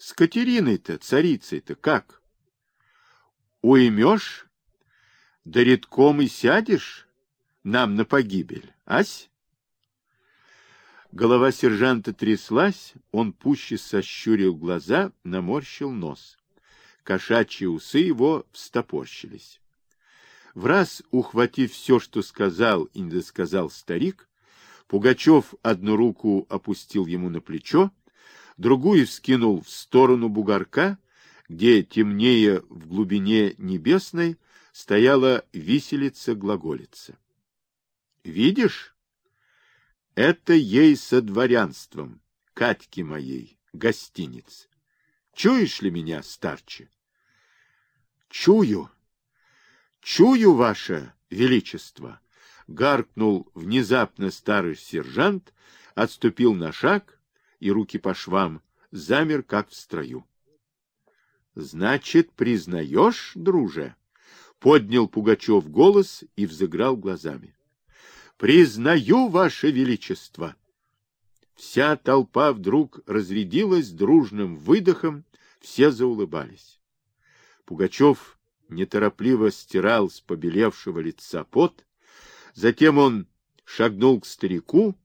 С Катериной-то, царицей-то, как? Уймешь? Да редком и сядешь нам на погибель, ась? Голова сержанта тряслась, он пуще сощурил глаза, наморщил нос. Кошачьи усы его встопорщились. В раз ухватив все, что сказал и не досказал старик, Пугачев одну руку опустил ему на плечо, другую вскинул в сторону бугорка, где темнее в глубине небесной стояла виселица-глаголица. — Видишь? Это ей со дворянством, Катьки моей, гостиниц. Чуешь ли меня, старче? Чую. Чую, ваше величество. Гаркнул внезапно старый сержант, отступил на шаг и руки по швам, замер, как в строю. Значит, признаешь, друже? Поднял Пугачев голос и взыграл глазами. Признаю, Ваше Величество! Вся толпа вдруг разрядилась дружным выдохом, все заулыбались. Пугачев неторопливо стирал с побелевшего лица пот, затем он шагнул к старику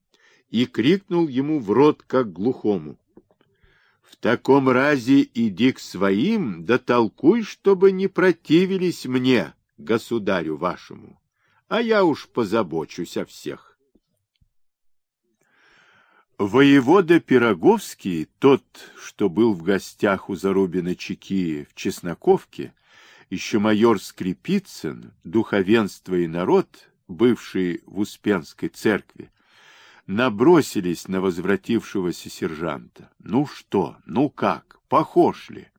и крикнул ему в рот, как глухому. — В таком разе иди к своим, да толкуй, чтобы не противились мне, государю вашему а я уж позабочусь о всех. Воевода Пироговский, тот, что был в гостях у Зарубина Чеки в Чесноковке, еще майор Скрипицын, духовенство и народ, бывший в Успенской церкви, набросились на возвратившегося сержанта. Ну что, ну как, похож ли?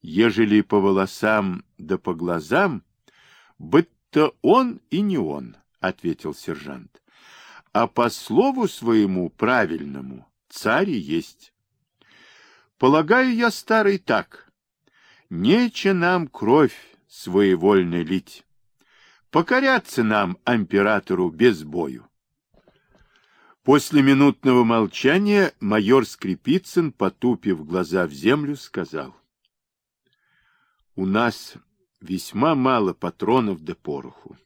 Ежели по волосам да по глазам, быть то он и не он, — ответил сержант. — А по слову своему правильному царь и есть. Полагаю я, старый, так. Нече нам кровь своевольно лить. Покоряться нам, императору, без бою. После минутного молчания майор Скрипицын, потупив глаза в землю, сказал. — У нас весьма мало патронов до пороху.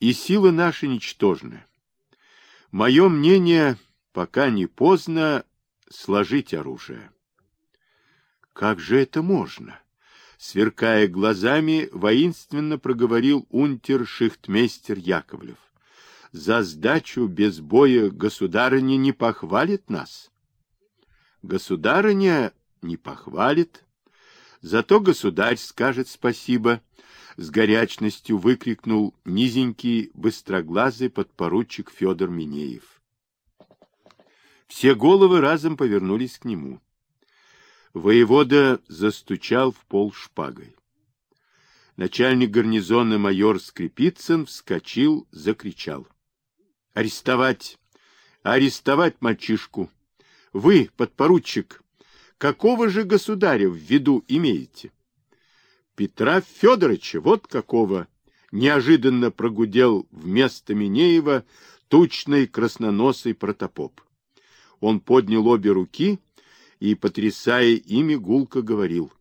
И силы наши ничтожны. Мое мнение, пока не поздно, сложить оружие. Как же это можно? Сверкая глазами, воинственно проговорил унтер-шихтмейстер Яковлев. За сдачу без боя государыня не похвалит нас. Государыня не похвалит, Зато государь скажет спасибо, с горячностью выкрикнул низенький, быстроглазый подпоручик Федор Минеев. Все головы разом повернулись к нему. Воевода застучал в пол шпагой. Начальник гарнизона майор Скрипицын вскочил, закричал. — Арестовать! Арестовать мальчишку! Вы, подпоручик, Какого же государя в виду имеете? Петра Федоровича, вот какого! Неожиданно прогудел вместо Минеева тучный красноносый протопоп. Он поднял обе руки и, потрясая ими, гулко говорил.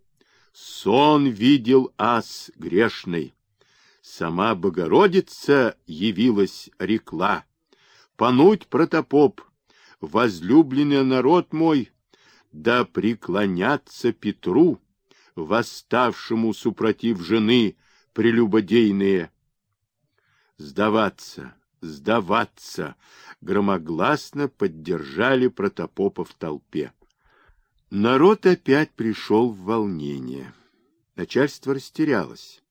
Сон видел ас грешный. Сама Богородица явилась, рекла. Пануть, протопоп, возлюбленный народ мой, да преклонятся Петру, восставшему супротив жены прелюбодейные. Сдаваться, сдаваться, громогласно поддержали протопопа в толпе. Народ опять пришел в волнение. Начальство растерялось.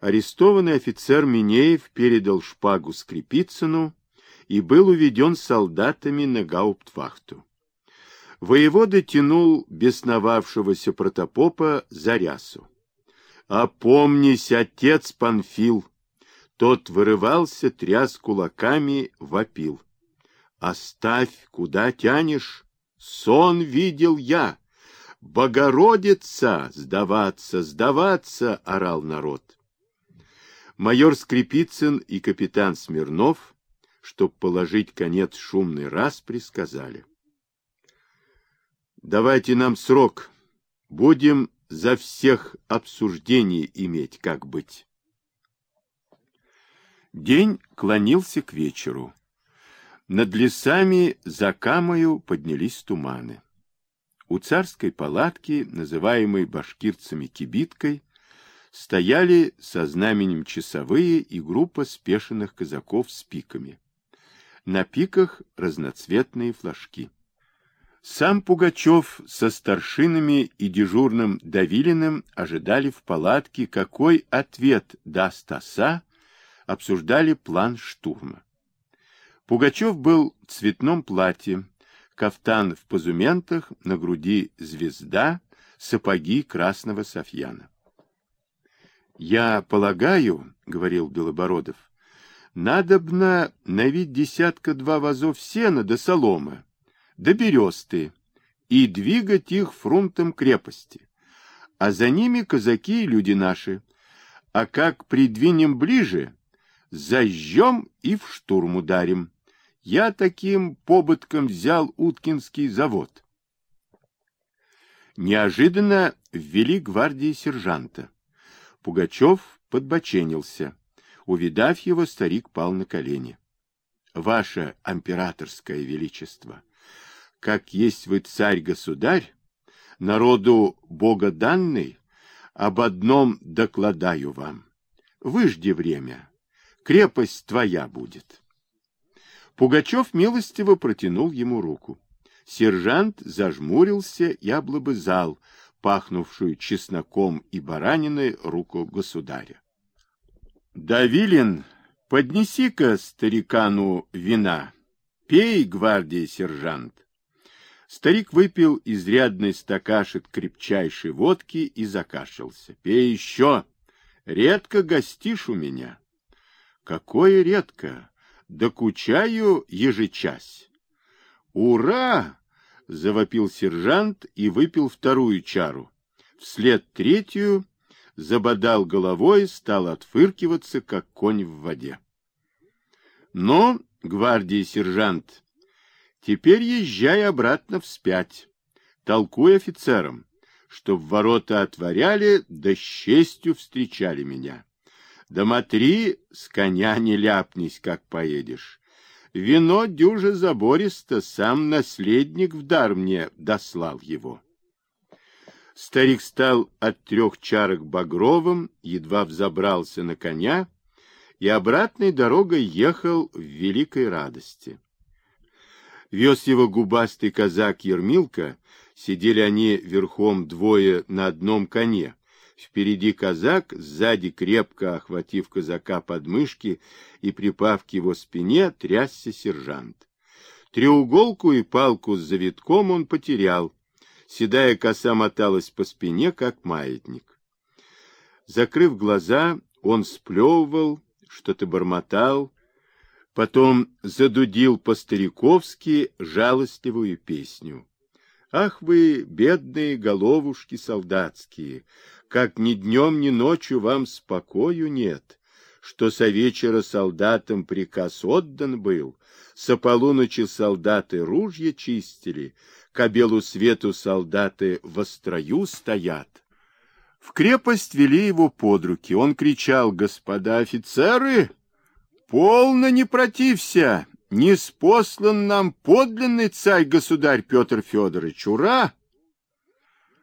Арестованный офицер Минеев передал шпагу Скрипицыну и был уведен солдатами на гауптвахту. Воевода тянул бесновавшегося протопопа за рясу. «Опомнись, отец Панфил!» Тот вырывался, тряс кулаками, вопил. «Оставь, куда тянешь? Сон видел я! Богородица! Сдаваться, сдаваться!» — орал народ. Майор Скрипицын и капитан Смирнов, чтоб положить конец шумный распри, сказали. Давайте нам срок. Будем за всех обсуждений иметь, как быть. День клонился к вечеру. Над лесами за Камою поднялись туманы. У царской палатки, называемой башкирцами кибиткой, стояли со знаменем часовые и группа спешенных казаков с пиками. На пиках разноцветные флажки. Сам Пугачев со старшинами и дежурным Давилиным ожидали в палатке, какой ответ даст оса, обсуждали план штурма. Пугачев был в цветном платье, кафтан в позументах, на груди звезда, сапоги красного софьяна. «Я полагаю, — говорил Белобородов, — надобно навить десятка-два вазов сена до соломы, до бересты, и двигать их фронтом крепости, а за ними казаки и люди наши, а как придвинем ближе, зажжем и в штурм ударим. Я таким побытком взял Уткинский завод. Неожиданно ввели гвардии сержанта. Пугачев подбоченился. Увидав его, старик пал на колени. — Ваше императорское величество, как есть вы царь-государь, народу богоданный, об одном докладаю вам. Выжди время, крепость твоя будет. Пугачев милостиво протянул ему руку. Сержант зажмурился и облобызал пахнувшую чесноком и бараниной руку государя. — Давилин, поднеси-ка старикану вина. Пей, гвардия сержант. Старик выпил изрядный стакашек крепчайшей водки и закашлялся. — Пей еще. Редко гостишь у меня. Какое редко! Докучаю ежечась. Ура! Завопил сержант и выпил вторую чару. Вслед третью забодал головой, стал отфыркиваться, как конь в воде. Но, гвардии сержант, теперь езжай обратно вспять. Толкуй офицерам, чтоб ворота отворяли, да с честью встречали меня. Да матри, с коня не ляпнись, как поедешь. Вино дюже забористо, сам наследник в дар мне дослал его. Старик стал от трех чарок багровым, едва взобрался на коня и обратной дорогой ехал в великой радости. Вез его губастый казак Ермилка, сидели они верхом двое на одном коне, Впереди казак, сзади, крепко охватив казака под мышки и припав к его спине, трясся сержант. Треуголку и палку с завитком он потерял. Седая коса моталась по спине, как маятник. Закрыв глаза, он сплевывал, что-то бормотал, потом задудил по-стариковски жалостливую песню. Ах вы, бедные головушки солдатские, как ни днем, ни ночью вам спокою нет, что со вечера солдатам приказ отдан был, со полуночи солдаты ружья чистили, к белу свету солдаты во строю стоят. В крепость вели его под руки. Он кричал, господа офицеры, полно не протився, не спослан нам подлинный царь-государь Петр Федорович, ура!